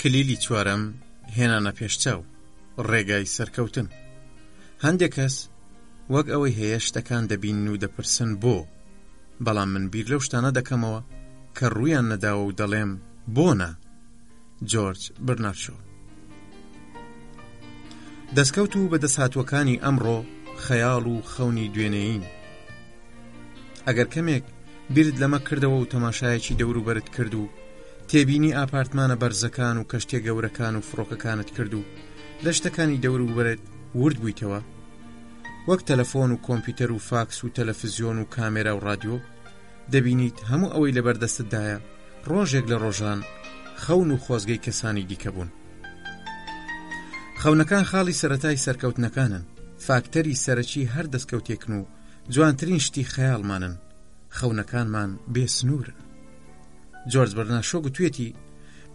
کلیلی چوارەم هێنانە پێشچاو ڕێگای سەرکەوتن هەندێک کەس وەک ئەوەی هەیە شتەکان دەبین و دەپرسن بۆ بەڵام من بیر لەو شتانە دەکەمەوە کە ڕوویان نەداوە و دەڵێم بۆ نا جۆرج برناچۆ دەستکەوت و بەدەسهاتوەکانی ئەمڕۆ خەیاڵ و خەونی دوێنێین ئەگەر کەمێک بیرت لەمە کردەوە و تەماشایەکی دەوروبەرت کرد و تێبینی ئاپارتمانە بەرزەکان و کەشتێ گەورەکان و فڕۆکەکانت کرد و لە شتەکانی دەوروبەرت ورد بوویتەوە وەک تەلەفۆن و کۆمپیوتەر و فاکس و تەلەفزیۆن و کامێرا و رادیۆ دەبینیت هەموو ئەوەی لە بەردەستتدایە ڕۆژێک لە ڕۆژان خەون و خۆزگەی کەسانی دیکە بوون خەونەکان خاڵی سەتای سەرکەوتنەکانن فاکتەری سەرەکی هەر دەستکەوتێکن و جوانترین شتی خەیاڵمانن خەونەکانمان بێ سنوورن جۆرج بەرناشۆ گوتوێتی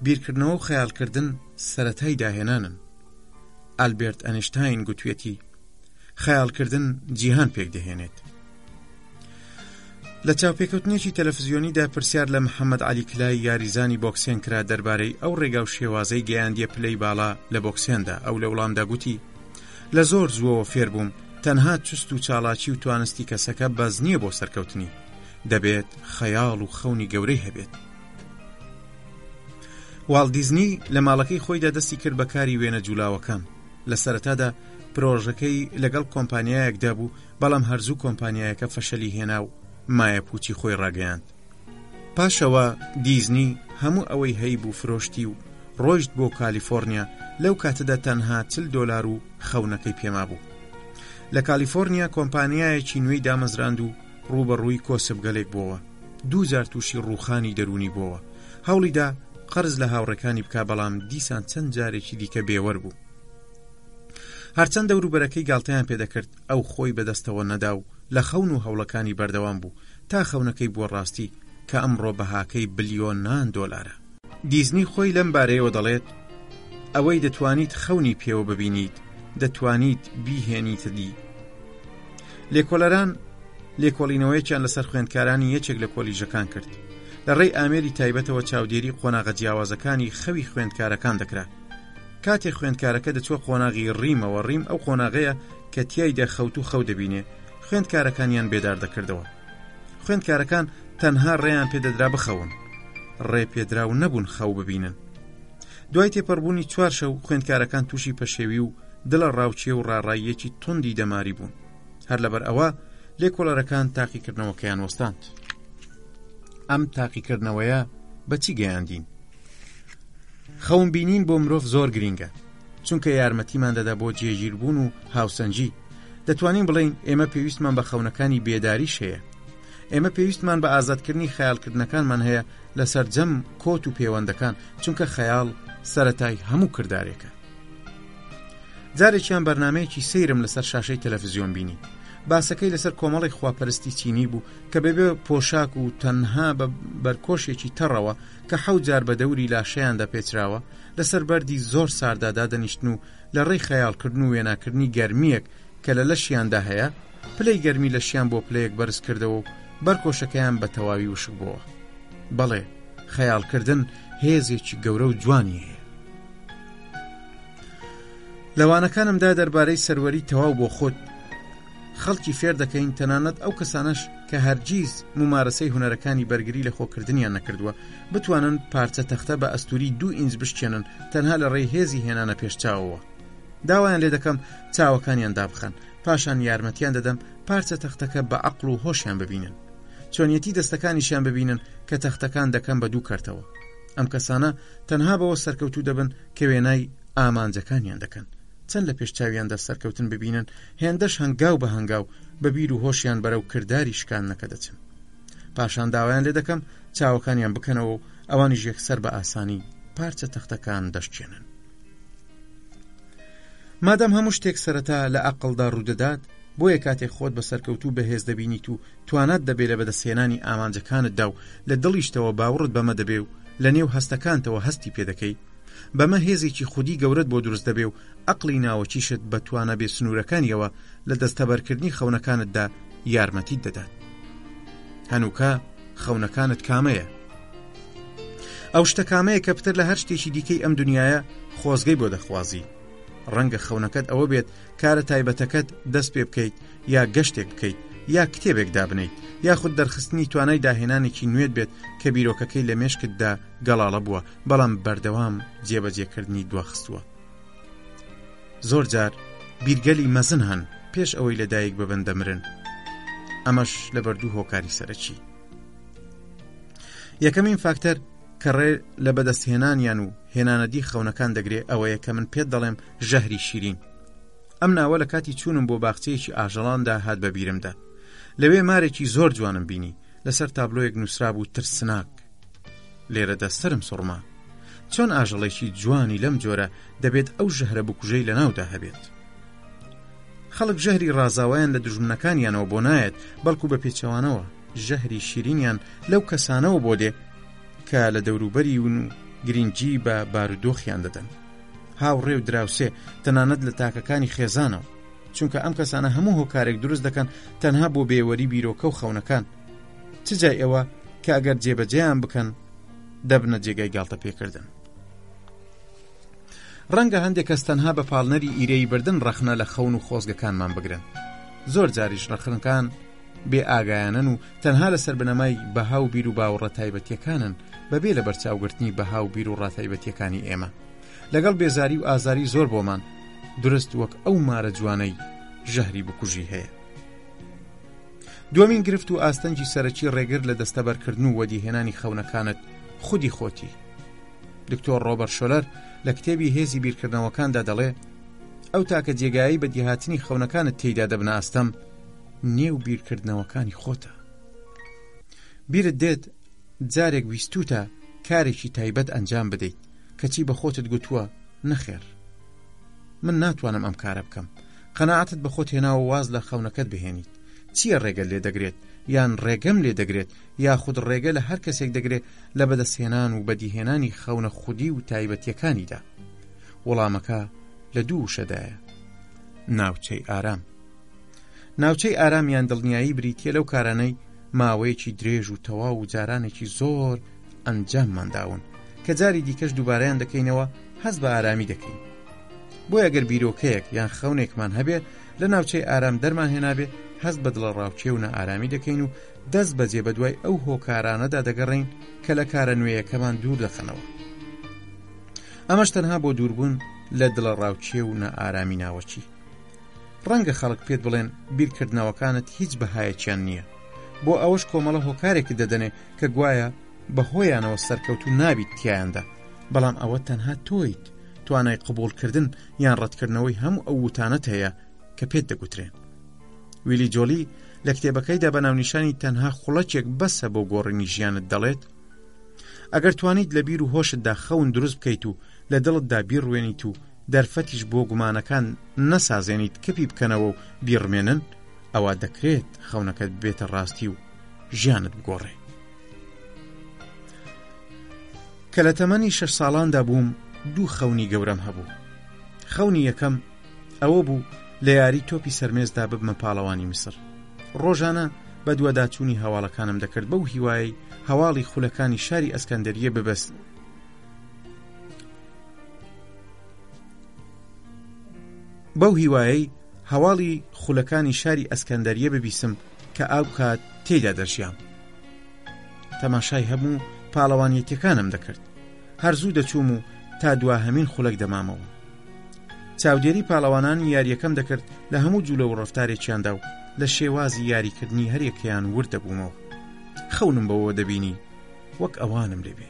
بیرکردنەوە و خەیاڵکردن سەتای داهێنانن ئەلبێرت ئەنیشتاین گوتوێتی خەیاڵکردن جیهان پێک دەهێنێت لە چاوپێکەوتنێکی تەلەفزیۆنیدا پرسیار لە محەممەد علی کلای یاریزانی بۆکسێن کرا دەربارەی ئەو ڕێگا و شێوازەی گەیاندیە پلەی باڵا لە بۆکسێندا ئەو لە وڵامدا گوتی لە زۆر زووەوە فێربووم تەنها چست و چاڵاکی و توانستی کەسەکە بەس نییە بۆ سەرکەوتنی دەبێت خەیاڵ و خەونی گەورەی هەبێت واڵت دیزنی لە ماڵەکەی خۆیدا دەستی کرد بە کاری وێنە جوولاوەکان لە سەرەتادا پرۆژەکەی لەگەڵ کۆمپانیایەکدا بوو بەڵام هەرزوو کۆمپانیایەکە فەشەلی هێنا و مایە پوچی خۆی ڕاگەیاند پاشەوە دیزنی هەموو ئەوەی هەی بوو فرۆشتی و ڕۆیشت بۆ کالیفۆرنیا لەو کاتەدا تەنها چل دۆلار و خەونەکەی پێما بوو لە کالیفۆرنیا کۆمپانیایەکی نوێی دامەزراند و ڕووبەڕووی کۆسپگەلێک بۆوە، دوو جار تووشی ڕووخانی دەروونی بۆوە، هەوڵی دا قەرز لە هاوڕێکانی بکا بەڵام دیسان چەند جارێکی دیکە بێوەر بوو. هەرچەند دەوروبەرەکەی گاڵتەیان پێ دەکرد، ئەو خۆی بە دەستەوە نەدا و لە خەون و هەوڵەکانی بەردەوام بوو تا خەونەکەی بووە ڕاستی کە ئەمڕۆ بەهاکەی بلیۆنان دۆلارە. دیزنی خۆی لەم بارەیەوە دەڵێت، ئەوەی دەتوانیت خەونی پێوە ببینیت، دەتوانیت بیهێنیتە دی. لێکۆلەران لێکۆڵینەوەیەکیان لەسەر خوێندکارانی یەکێک لە کۆلیژەکان کرد لە ڕێی ئامێری تایبەتەوە چاودێری قۆناغە جیاوازەکانی خەوی خوێندکارەکان دەکرا کاتێک خوێندکارەکە دەچوە قۆناغی ڕیمەوە ڕیم ئەو قۆناغەیە کە تایدا خەوت و خەو دەبینێ خوێندکارەکانیان بێدار دەکردەوە خوێندکارەکان تەنها ڕێیان پێدەدرا بخەون ڕێ پێدراو نەبوون خەو ببینن دوای تێپەڕبوونی چوار شەو خوێندکارەکان تووشی پەشێوی و دڵە ڕاوچێ و ڕاڕاییەکی توندی دەماری بوون هەر لەبەر ئەوە لێکۆڵەرەکان تاقیکردنەوەکەیان وەستاند ئەم تاقیکردنەوەیە بەچی گەیاندین خەون بینین بۆ مرۆڤ زۆر گرینگە چونکە یارمەتیمان دەدا بۆ جێگیربوون و هاوسەنجی دەتوانین بڵین ئێمە پێویستمان بە خەونەکانی بێداریش هەیە ئێمە پێویستمان بە ئازادکردنی خیالکردنەکانمان هەیە لە سەرجەم کۆت و پێوەندەکان چونکە خەیاڵ سەتای هەموو کردارێکە جارێکیان بەرنمەیەکی سەیرم لەسەر شاشەی تەلەفزیۆن بینی باسەکەی لەسەر کۆمەڵی خواپەرستی چینی بوو کە بەبێ پۆشاک و تەنها بە بەرکۆشێکی تەڕەوە کە حەو جار بە دەوری لاشەیان دەپێچراوە لەسەر بەری زۆر ساردادا دەنیشتن و لە ڕێی خەیاڵکردن و وێناکردنی گەرمیەک کە لە لەشیاندا هەیە، پلەی گەرمی لەشیان بۆ پلەیەک بەرز کردەوە و بەرکۆشەکەیان بە تەواوی وشک بۆوە. بەڵێ، خەیاڵکردن هێزێکی گەورە و جوانی هەیە. لە وانەکانمدا دەربارەی سەروەری تەواو بۆ خۆت خەڵکی فێر دەکەین تەنانەت ئەو کەسانەش کە هەرگیز ممارەسەی هوەرەکانی بەرگری لە خۆکردنیان نەکردووە بتوانن پارچە تەختە بە ئەستوری دوو ئینج بشکێنن تەنها لە ڕێی هێزی هێنانە پێشچاوەوە داوایان لێ دەکەم چاوەکانیان دابخەن پاشان یارمەتیان دەدەم پارچە تەختەکە بە عقل و هۆشیان ببینن چۆنیەتی دەستەکانیشیان ببینن کە تەختەکان دەکەم بە دوو کەرتەوە ئەم کەسانە تەنها بەوە سەرکەوتوو دەبن کە وێنای ئامانجەکانیان دەکەن چەند لە پێش چاویاندا سەرکەوتن ببینن هێندەش هەنگاو بە هەنگاو بە بیر و هۆشیان بەرە و کردداری شکانەکە دەچن پاشان داوایان لێ دەکەم چاوەکانیان بکەنەوە و ئەوانیش یەکسەر بە ئاسانی پارچە تەختەکان دەشتێنن مادام هەموو شتێک سەرەتا لە ئەقلدا ڕوودەدات بۆیە کاتێک خۆت بە سەرکەوت و بەهێز دەبینیت و توانات دەبێت لە بەدەستهێنانی ئامانجەکانتدا و لە دڵیشتەوە باوڕت بەمە دەبێ و لە نێو هەستەکانتەوە هەستی پێ دەکەی بەمە هێزێکی خودی گەورەت بۆ دروست دەبێ و ئەقلی ناوەکیشت بە توانە بێ سنوورەکانیەوە لە دەستەبەرکردنی خەونەکانتدا یارمەتیت دەدات هەنووکە خەونەکانت کامەیە ئەو شتە کامەیە کە پتر لە هەر شتێکی دیکەی ئەم دنیاە خۆزگەی بۆ دەخوازی ڕەنگە خەونەکەت ئەوە بێت کارە تایبەتەکەت دەست پێ بکەیت یا گەشتێک بکەیت یا کتێبێک دابنیت یاخود دەرخستنی توانای داهێنانێکی نوێت بێت کە بیرۆکەکەی لە مێشکتدا گەڵاڵە بووە بەڵام بەردەوام جێبەجێکردنی دواخستووە زۆر جار بیرگەلی مەزن هەن پێش ئەوەی لە دایک ببن دەمرن ئەمەش لەبەر دوو هۆکاری سەرەکی یەکەمین فاکتەر کە ڕێ لە بەدەستهێنانیان و هێنانەدی خەونەکان دەگرێ ئەوەیە کە من پێت دەڵێم ژەهری شیرین ئەم ناوە لە کاتی چوونم بۆ باخچەیەکی ئاژەڵاندا هات بە بیرمدا لەوێ مارێکی زۆر جوانم بینی لەسەر تابلۆیەک نووسرا بوو ترسناک لێرەدا سەرم سوڕما. چۆن ئاژەڵێکی جوانی لەم جۆرە دەبێت ئەو ژەهرە بکوژەی لە ناودا هەبێت. خەڵک ژەهری ڕازاوایان لە دژمنەکانیانەوە بۆ نایەت بەڵکو بە پێچەوانەوە ژەهری شیرینیان لەو کەسانەوە بۆ دێ کە لە دەوروبەری ون و گرنگجی بە بارودۆخیان دەدەن هاوڕێ و دراوسێ تەنانەت لە تاکەکانی خێزانەوە چونکە ئەم کەسانە هەموو هۆکارێک دروست دەکەن تەنها بۆ بێوەری بیرۆکە و خەونەکان چ جای ئەوە کە ئەگەر جێبەجێیان بکەن دەبنە جێگای گاڵتە پێکردن ڕەنگە هەندێک کەس تەنها بە پاڵنەری ئیرەی بردن ڕەخنە لە خەون و خۆزگەکانمان بگرن زۆر جاریش ڕەخنەکان بێ ئاگایانن و تەنها لەسەر بنەمای بەها و بیر و باوەڕە تایبەتیەکانن بەبێ لە بەرچاوگرتنی بەها و بیر و ڕاتایبەتیەکانی ئێمە لەگەڵ بێزاری و ئازاری زۆر بۆمان درست وەک ئەو مارە جوانەی ژەهری بکوژی هەیە دووەمین گرفت و ئاستەنگی سەرەکی ڕێگر لە دەستەبەرکردن و وەدیهێنانی خەونەکانت خودی خۆتی دکتۆر ڕۆبەر شۆلەر لە کتێبی هێزی بیرکردنەوەکاندا دەڵێ ئەو تاکە جێگایی بە دیهاتنی خەونەکانت تێیدا دەبناستەم نێو بیرکردنەوەکانی خۆتە بیرت دێت جارێک ویستوتە کارێکی تایبەت ئەنجام بدەیت کەچی بە خۆتت گوتووە نەخێر من ناتوانم ئەم کارە بکەم قەنەعاتت بە خۆت هێناوە واز لە خەونەکەت بهێنیت چییە ڕێگە لێ دەگرێت یان ڕێگەم لێ دەگرێت یاخود ڕێگە لە هەر کەسێک دەگرێت لە بەدەستهێنان و بەدیهێنانی خەونە خودی و تایبەتیەکانیدا وەڵامەکە لە دوو وشەدایە ناوچەی ئارام ناوچەی ئارامیان دڵنیایی بریتە لەو کارانەی ماوەیەکی درێژ و تەواو و جارانێکی زۆر ئەنجاممانداون کە جاری دیکەش دووبارەیان دەکەینەوە هەست بە ئارامی دەکەین بۆیە گەر بیرۆکەیەک یان خەونێکمان هەبێ لە ناوچەی ئارام دەرمان هێنابێ هەست بە دڵە ڕاوچێ و نەئارامی دەکەین و دەست بەجێ بە دوای ئەو هۆکارانەدا دەگەڕین کە لە کارە نوێیەکەمان دوور دەخەنەوە ئەمەش تەنها بۆ دووربوون لە دڵە ڕاوچێ و نەئارامی ناوەچی ڕەنگە خەڵک پێت بڵێن بیرکردنەوەکانت هیچ بەهایەکیان نییە بۆ ئەوەش کۆمەڵە هۆکارێکی دەدەنێ کە گوایە بەهۆیانەوە سەرکەوتوو نابیت تیایاندا بەڵام ئەوە تەنها تۆیت توانای قبولکردن یان ڕەتکردنەوەی هەموو ئەو وتانەت هەیە کە پێت دەگوترێن ویلی جۆلی لە کتێبەکەیدا بە ناونیشانی تەنها خوڵەکێک بەسە بۆ گۆڕینی ژیانت دەڵێت ئەگەر توانیت لە بیر و هۆشتدا خەون دروست بکەیت و لە دڵتدا بیڕوێنیت و دەرفەتیش بۆ گومانەکان نەسازێنیت کپی بکەنەوە و بیڕمێنن ئەوە دەکرێت خەونەکەت بێتە ڕاستی و ژیانت بگۆڕێ کە لە تەمەنی شەش ساڵاندا بووم دوو خەونی گەورەم هەبوو خەونی یەکەم ئەوە بوو لە یاری تۆپی سەرمێزدا ببمە پاڵەوانی میسر ڕۆژانە بە دووەداچوونی هەواڵەکانم دەکرد بەو هیوای هەواڵی خولەکانی شاری ئەسکەندریە ببست بەو هیوایەی هەواڵی خولەکانی شاری ئەسکەندریە ببیسم کە ئاو کات تێدا دەژیان تەماشای هەموو پاڵەوانیەتەکانم دەکرد هەر زوو دەچووم و تا دواهمین خولەک دەمامەوە چاودێری پاڵەوانانی یاریەکەم دەکرد لە هەموو جوولە و ڕفتارێکیاندا و لە شێوازی یاریکردنی هەرێکیان ورد دەبوومەوە خەونم بەوە دەبینی وەک ئەوانم لێبێ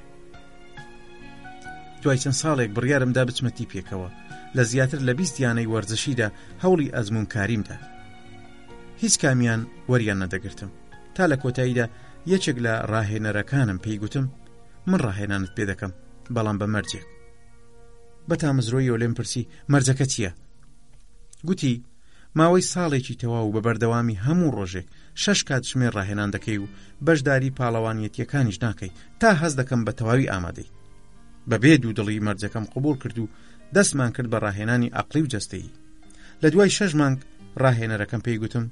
دوای چەند ساڵێک بڕیارمدا بچمەتی پێکەوە لە زیاتر لە بیست یانەی وەرزشیدا هەوڵی ئەزمونکاریمدا هیچ کامیان وەریان نەدەگرتم تا لە کۆتاییدا یەکێک لە ڕاهێنەرەکانم پێی گوتم من ڕاهێنانت پێ دەکەم بەڵام بە مەرجێک بە تامزرۆیەوە لێم پرسی مەرجەکە چییە؟ گوتی ماوەی ساڵێکی تەواو بە بەردەوامی هەموو ڕۆژێک شەش کات ژمێ ڕاهێنان دەکەی و بەشداری پاڵەوانیەتیەکانیش ناکەی تا هەز دەکەم بە تەواوی ئامادەی بەبێ دوو دڵی مەرجەکەم قوبول کرد و دەستمان کرد بە ڕاهێنانی ئەقلی و جەستەیی لە دوای شەش مانگ ڕاهێنەرەکەم پێی گوتم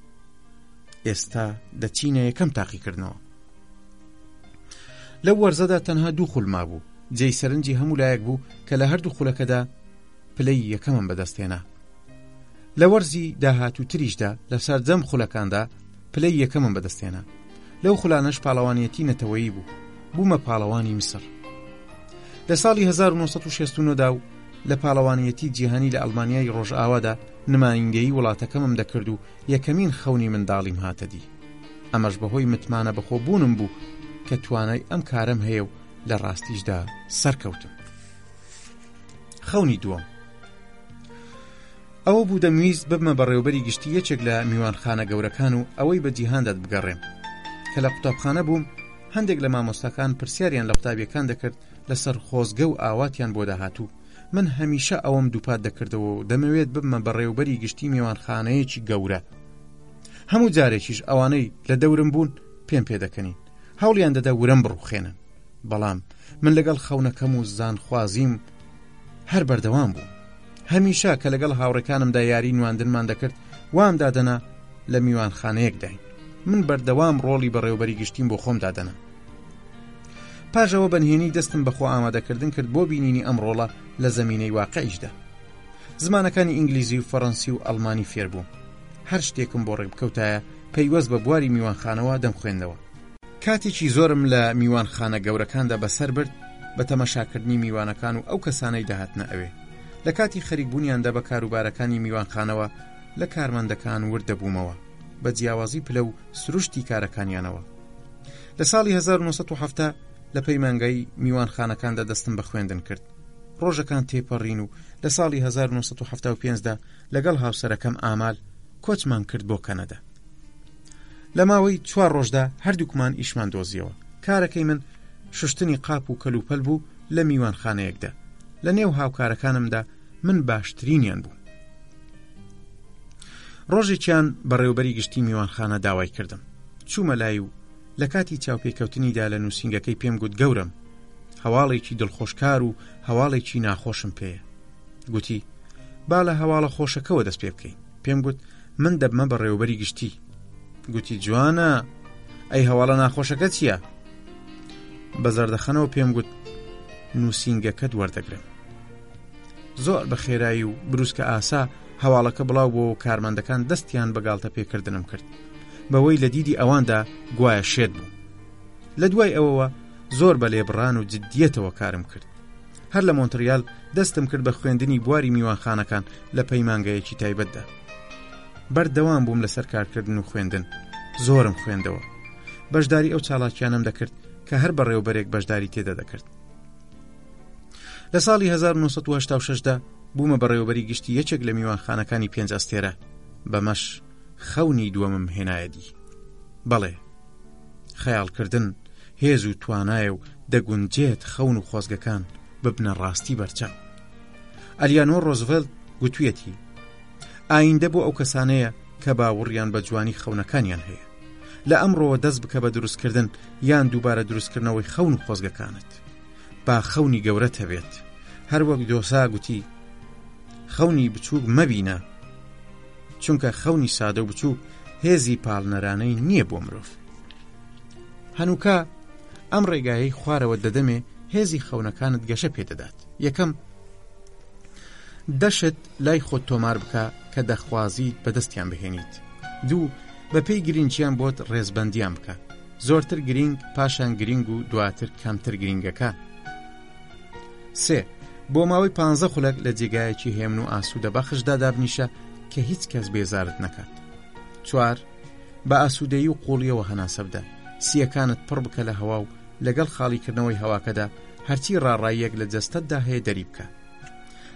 ئێستا دەچینە یەکەم تاقیکردنەوە لەو وەرزەدا تەنها دوو خول مابوو جێی سەرنجی هەموو لایەک بوو کە لە هەردوو خولەکەدا پلەی یەکەمم بەدەستێنا لە وەرزی داهاتوو تریشدا لە سەرجەم خولەکاندا پلەی یەکەمم بەدەستێنا لەو خولانەش پاڵەوانیەتی نەتەوەیی بوو بوومە پاڵەوانی میسر لە ساڵی 1969دا و لە پاڵەوانیەتی جیهانی لە ئەلمانیای ڕۆژئاوادا نمایندەی وڵاتەکەمم دەکرد و یەکەمین خەونی منداڵیم هاتە دی ئەمەش بەهۆی متمانە بەخۆ بوونم بوو کە توانای ئەم کارم هەیە و لە ڕاستیشدا سەرکەوتم خەونی دووەم ئەوە بوو دەمویست ببمە بەڕێوبەری گشتی یەکێک لە میوانخانە گەورەکان و ئەوەی بە جیهاندات بگەڕێم کە لە قوتابخانە بووم هەندێک لە مامۆستاکان پرسیاریان لە قوتابیەکان دەکرد لەسەر خۆزگە و ئاواتیان بۆ داهاتوو من هەمیشە ئەوەم دووپات دەکردەوە و دەمەوێت ببمە بەڕێوبەری گشتی میوانخانەیەکی گەورە هەموو جارێکیش ئەوانەی لە دەورم بوون پێم پێدەکەنین هەوڵیان دەدا ورم بڕوخێنن بەڵام من لەگەڵ خەونەکەم و زانخوازیم هەر بەردەوام بوو هەمیشە کە لەگەڵ هاوڕەکانمدا یاری نواندنمان دەکرد وام دادەنا لە میوانخانەیەکداین من بەردەوام ڕۆڵی بەڕێوبەری گشتیم بۆ خۆم دادەنا پاش ئەوە بەنهێنی دەستم بە خۆئامادەکردن کرد بۆ بینینی ئەم ڕۆڵە لە زەمینەی واقعیشدا زمانەکانی ئینگلیزی و فەڕەنسی و ئەڵمانی فێربووم هەر شتێکم بۆ ڕێبکەوتایە پەیوەست بە بواری میوانخانەوە دەم خوێندەوە کاتێکی زۆرم لە میوانخانە گەورەکاندا بەسەر برد بە تەمەشاکردنی میوانەکان و ئەو کەسانەی داهاتنە ئەوێ لە کاتی خەریکبوونیاندا بە کاروبارەکانی میوانخانەوە لە کارمەندەکان وردەبوومەوە بە جیاوازی پلە و سروشتی کارەکانیانەوە لە ساڵی هەزار و نۆ سەد و حەفتا لە پەیمانگای میوانخانەکاندا دەستم بە خوێندن کرد ڕۆژەکان تێپەڕین و لە ساڵی 1975 دا لەگەڵ هاوسەرەکەم ئامال کۆچمان کرد بۆ کەنەدا لە ماوەی چوار ڕۆژدا هەردووکمان ئیشمان دۆزیەوە کارەکەی من شوشتنی قاپ و کەلوپەل بوو لە میوانخانەیەکدا لە نێو هاوکارەکانمدا من باشترینیان بوو ڕۆژێکیان بەڕێوبەری گشتی میوانخانە داوای کردم چوومە لای و لە کاتی چاوپێکەوتنیدا لە نووسنگەکەی پێم گوت گەورم هەواڵێکی دڵخۆشکار و هەواڵێکی ناخۆشم پێەیە گوتی با لە هەواڵە خۆشەکەەوە دەست پێ بکەین پێم گوت من دەبمە بەڕێوبەری گشتی گوتی جوانە ئەی هەواڵە ناخۆشەکە چییە؟ بە زەردەخەنەوە پێم گوت نووسینگەکەت وەردەگرم زۆر بە خێرایی و بروسکە ئاسا هەواڵەکە بڵاو بۆ و کارمەندەکان دەستیان بە گاڵتە پێکردنم کرد بەوەی لە دیدی ئەواندا گوایە شێت بوو لە دوای ئەوەوە زۆر بە لێبڕان و جددیەتەوە کارم کرد هەر لە مۆنتریال دەستم کرد بە خوێندنی بواری میوانخانەکان لە پەیمانگەیەکی تایبەتدا بەردەوام بووم لەسەر کارکردن و خوێندن زۆرم خوێندەوە بەشداری ئەو چاڵاکیانم دەکرد کە هەر بەڕێوبەرێک بەشداری تێدا دەکرد لە ساڵی 1986 دا بوومە بەڕێوەبەری گشتی یەکێک لە میوانخانەکانی پێنج ئەستێرە بەمەش خەونی دووەمم هێنایەدی بەڵێ خەیاڵکردن هێز و توانایە و دەگونجێت خەون و خۆزگەکان ببنە ڕاستی بەرچاو ئەلیانۆ ڕۆزڤلت گوتویەتی ئایندە بۆ ئەو کەسانەیە کە باوەڕیان بە جوانی خەونەکانیان هەیە لە ئەمڕۆوە دەست بکە بە دروستکردن یان دووبارە دروستکردنەوەی خەون و خۆزگەکانت با خەونی گەورەت هەبێت هەروەک دۆسا گوتی خەونی بچووک مەبینە چونکە خەونی سادە و بچووک هێزی پاڵنەرانەی نییە بۆ مرۆڤ هەنووکە ئەم ڕێگایەی خوارەوە دەدەمێ هێزی خەونەکانت گەشە پێدەدات یەکەم دەشت لای خۆت تۆمار بکە کە دەخوازیت بەدەستیان بهێنیت دوو بەپێی گرنگیان بۆت ڕێزبندیان بکە زۆرتر گرینگ پاشان گرینگ و دواتر کەمتر گرینگەکە سێ بۆ ماوەی پ خولەک لە جێگایەکی هێمن و ئاسوودە بەخشدا دابنیشە کە هیچ کەس بێزارت نەکات چوار بە ئاسوودەی و قوڵیەوە هەناسە بدە سیەکانت پڕ بکە لە هەوا و لەگەڵ خاڵیکردنەوەی هەواکەدا هەرچی ڕاڕاییەک لە جەستتدا هەیە دەری بکە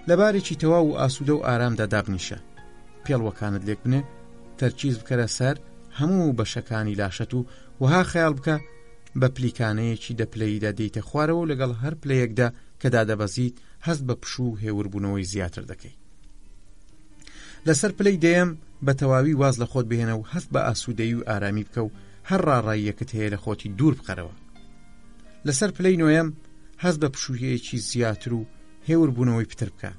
لەبارێکی تەواو و ئاسوودە و ئارامدا دابنیشە پێڵوەکانت لێک بنێ تەرکیز بکەرە سەر هەموو بەشەکانی لاشەت و وەها خەیاڵ بکە بە پلیکانەیەکی دە پلەیدا دێیتە خوارەوە و لەگەڵ هەر پلەیەکدا کە دادەبەزیت هەست بە پشوو و هێوربوونەوەی زیاتر دەکەیت لەسەر پلەی دەیەم بە تەواوی واز لە خۆت بهێنە و هەست بە ئاسوودەی و ئارامی بکە و هەر ڕاڕاییەکت هەیە لە خۆتی دوور بخەرەوە لەسەر پلەی نوێم هەست بە پشوویەکی زیاتر و هێوربوونەوەی پتر بکە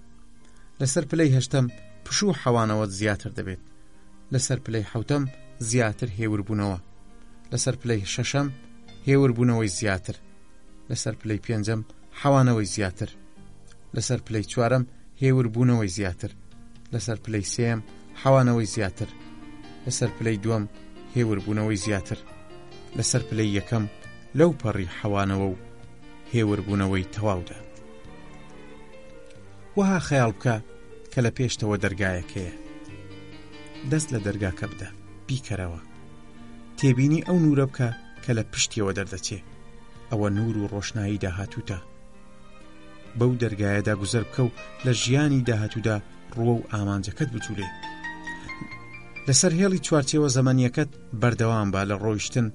لەسەر پلەی هەشتم پشوو حەوانەوەت زیاتر دەبێت لەسەر پلەی حوتەم زیاتر هێوربوونەوە لەسەر پلەی شەشەم هێوربوونەوەی زیاتر لەسەر پلەی پێنجەم حەوانەوەی زیاتر لەسەر پلەی چوارم هێوربوونەوەی زیاتر لەسەر پلەی سێم حەوانەوەی زیاتر لەسەر پلەی دووەم هێوربوونەوەی زیاتر لەسەر پلەی یەکەم لەو پەڕی حەوانەوە و هێوربوونەوەی تەواودا وەها خەیاڵ بکە کە لە پێشتەوە دەرگایەکەیە دەست لە دەرگاکە بدە بیکەرەوە تێبینی ئەو نورە بکە کە لە پشتیەوە دەردەچێ ئەوە نور و ڕۆشنایی داهاتوتە بەو دەرگایەدا گوزەر بکە و لە ژیانی داهاتوودا ڕووە و ئامانجەکەت بجوولێ لەسەر هێڵی چوارچێوە زەمەنیەکەت بەردەوام بە لە ڕۆیشتن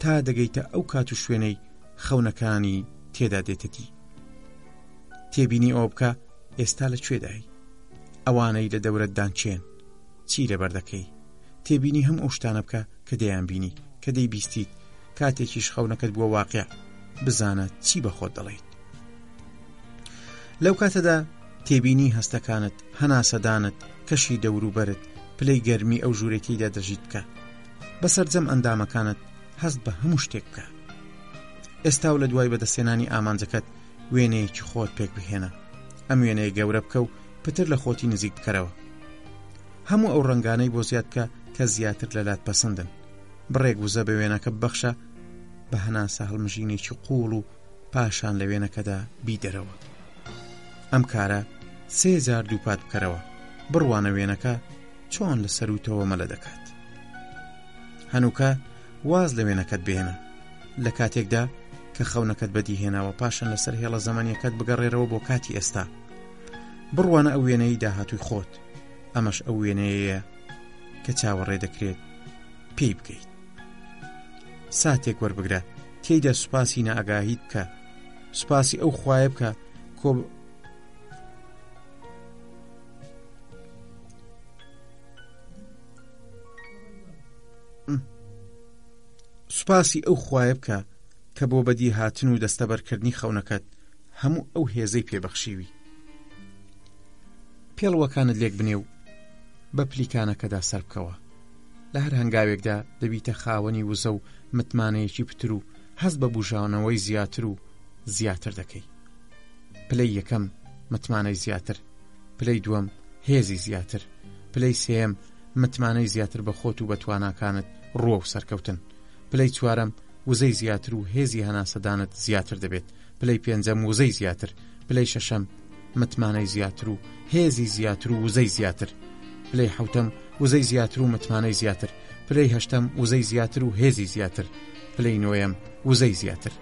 تا دەگەیتە ئەو کات و شوێنەی خەونەکانی تێدا دێتەتی تێبینی ئەو بکە ئێستا لە کوێدای ئەوانەی لە دەورەت دانچێن چی لەبەر دەکەی تێبینی هەم ئەو شتانە بکە کە دەیان بینی کە دەی بیستیت کاتێکیش خەونەکەت بووە واقع بزانە چی بەخۆت دەڵێیت لەو کاتەدا تێبینی هەستەکانت هەناسەدانت کەشی دەوروبەرت پلەی گەرمی ئەو ژوورێکیدا دەژیت بکە بە سەررجەم ئەندامەکانت هەست بە هەموو شتێک بکە ئێستا و لە دوای بەدەستێنانی ئامانجەکەت وێنەیەکی خۆت پێک بهێنە ئەم وێنەیە گەورە بکە و پتر لە خۆتی نزیک بکەرەوە هەموو ئەو ڕنگانەی بۆ زیاد بکە کە زیاتر لە لات پەسەندن بڕێک وزە بە وێنەکە ببەخشە بە هەناسە هەڵمژینێکی قوڵ و پاشان لە وێنەکەدا بیدەرەوە ئەم کارە سێ جار دووپات بکەرەوە بڕوانە وێنەکە چۆن لە سەروتەوە مەلە دەکات هەنووکە واز لە وێنەکەت بهێنە لە کاتێکدا کە خەونەکەت بەدیهێناوە پاشان لەسەر هێڵە زەمەنیەکەت بگەڕێرەوە بۆ کاتی ئێستا بڕوانە ئەو وێنەی داهاتوی خۆت ئەمەش ئەو وێنەیە کە چاوەڕێ دەکرێت پێی بکەیت ساتێک وەربگرە تێیدا سوپاسی نائگاهیت بکە سوپاسی ئەو خوایە بکە کۆ سوپاسی ئەو خوایە بکە کە بۆ بەدی هاتن و دەستەبەرکردنی خەونەکەت هەموو ئەو هێزەی پێبەخشیوی پێڵوەکانت لێک بنێ و بە پلیکانەکەدا سەر بکەوە لە هەر هەنگاوێکدا دەبیتە خاوەنی وزە و متمانەیەکی پتر و هەست بە بژانەوەی زیاتر و زیاتر دەکەی پلەی یەکەم متمانەی زیاتر پلەی دووەم هێزی زیاتر پلەی سێم متمانەی زیاتر بە خۆت و بە تواناکانت ڕووەو سەرکەوتن پلەی چوارەم وزەی زیاتر و هێزی هەناسەدانت زیاتر دەبێت پلەی پێنجەم وزەی زیاتر پلەی شەشەم متمانەی زیاتر و هێزی زیاتر و وزەی زیاتر پلەی حوتەم وزەی زیاتر و متمانەی زیاتر پلەی هەشتەم وزەی زیاتر و هێزی زیاتر پلەی نۆیەم وزەی زیاتر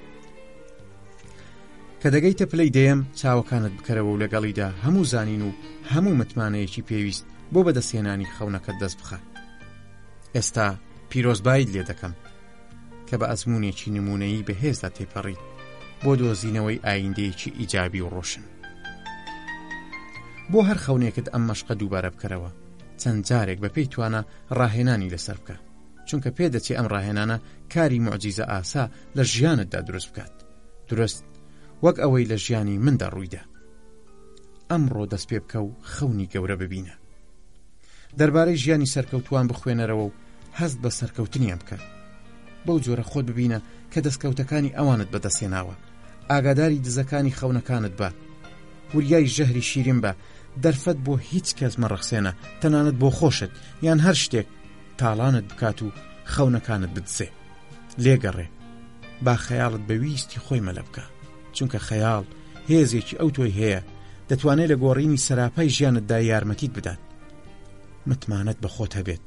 کە دەگەیتە پلەی دەیەم چاوەکانت بکەرەوە و لەگەڵیدا هەموو زانین و هەموو متمانەیەکی پێویست بۆ بەدەستهێنانی خەونەکە دەست بخە ئێستا پیرۆزبایت لێ دەکەم کە بە ئەزمونێکی نمونەیی بەهێزدا تێپەڕیت بۆ دۆزینەوەی ئایندەیەکی ئیجابی و ڕۆشن بۆ هەر خەونێکت ئەم مەشقە دووبارە بکەرەوە چەند جارێک بە پێی توانە ڕاهێنانی لەسەر بکە چونکە پێدەچێ ئەم ڕاهێنانە کاری معجیزە ئاسا لە ژیانتدا دروست بکات درست وەک ئەوەی لە ژیانی مندا ڕوویدا ئەمڕۆ دەست پێ بکە و خەونی گەورە ببینە دەربارەی ژیانی سەرکەوتوان بخوێنەرەوە و هەست بە سەرکەوتنیان بکە بەو جۆرە خۆت ببینە کە دەستکەوتەکانی ئەوانت بەدەستێناوە ئاگاداری دزەکانی خەونەکانت بە وریای ژەهری شیرین بە دەرفەت بۆ هیچ کەس مەڕەخسێنە تەنانەت بۆ خۆشت یان هەر شتێک تاڵانت بکات و خەونەکانت بدزێ لێگەڕێ با خەیاڵت بە ویستی خۆی مەلە بکە چونکە خەیاڵ هێزێکی ئەو تۆی هەیە دەتوانێت لە گۆڕینی سەراپای ژیانتدا یارمەتیت بدات متمانەت بە خۆت هەبێت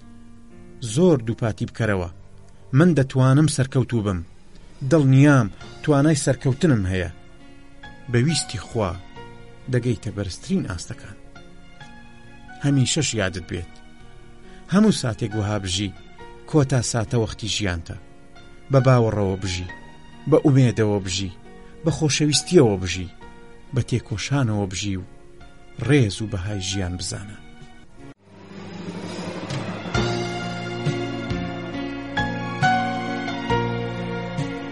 زۆر دووپاتی بکەرەوە من دەتوانم سەرکەوتوو بم دڵنیام توانای سەرکەوتنم هەیە بەویستی خوا دەگەیتە بەرزترین ئاستەکان هەمیشەش یادت بێت هەموو ساتێک وەها بژی کۆتا ساتە وەختی ژیانتە بە باوەڕەوە بژی بە ئومێدەوە بژی بە خۆشەویستیەوە بژی بە تێکۆشانەوە بژی و ڕێز و بەهای ژیان بزانە